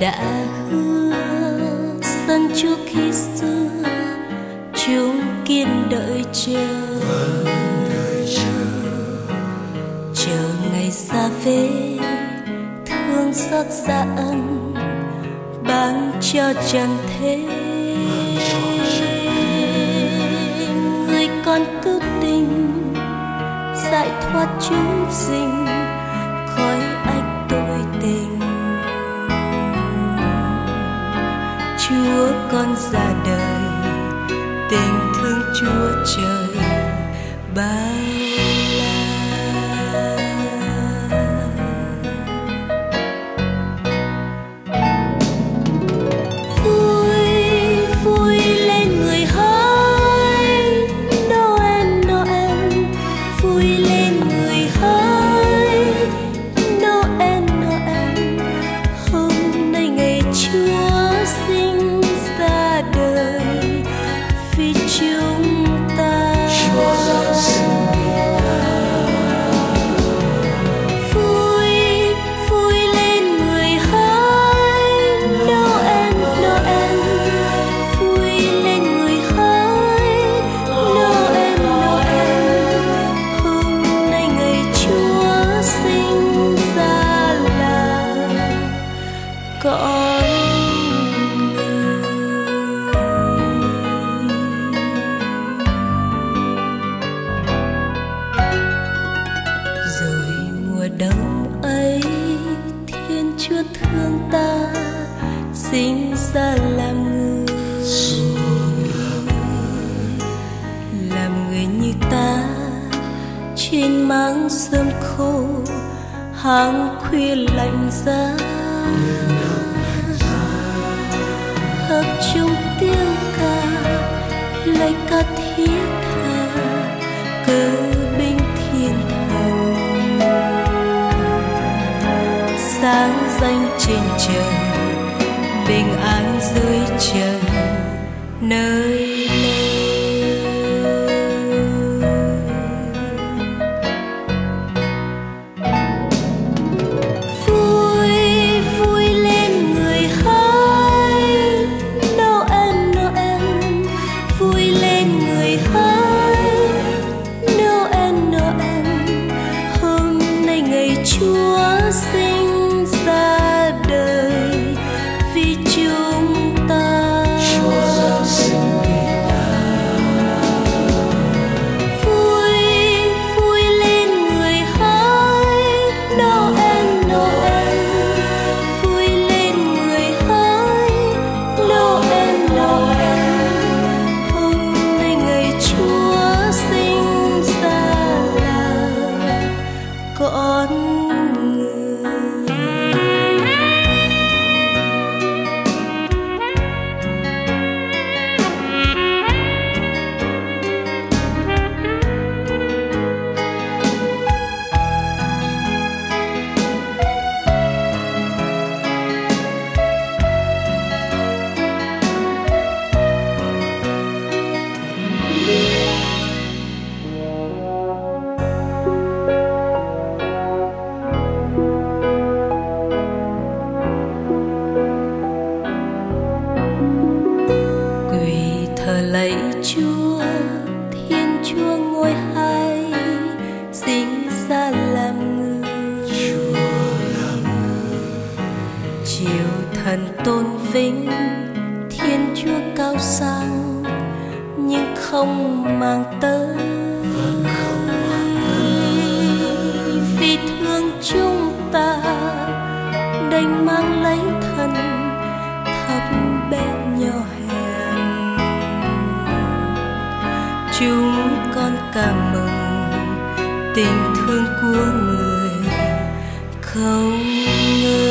đã hứa sân chúa Kitô, chúng kiên đợi chờ. Chờ ngày xa về, thương xót xa ân bán cho chẳng thế người con cứu tình, giải thoát chúng sinh. Con ra đời tình thương chúa trời bao sinh ra làm người. Làm người như ta, trên máng sớm khô, hàng khuya lạnh giá. Hợp chung tiếng ca, lời ca thiết tha cơ binh thiên thần. Sáng danh trên trời bình an dưới trần nơi thần tôn vinh thiên chúa cao sang, nhưng không mang tới. Vì thương chúng ta, đành mang lấy thân thấp bé nhỏ hèn. Chúng con cảm mừng tình thương của người không ngờ.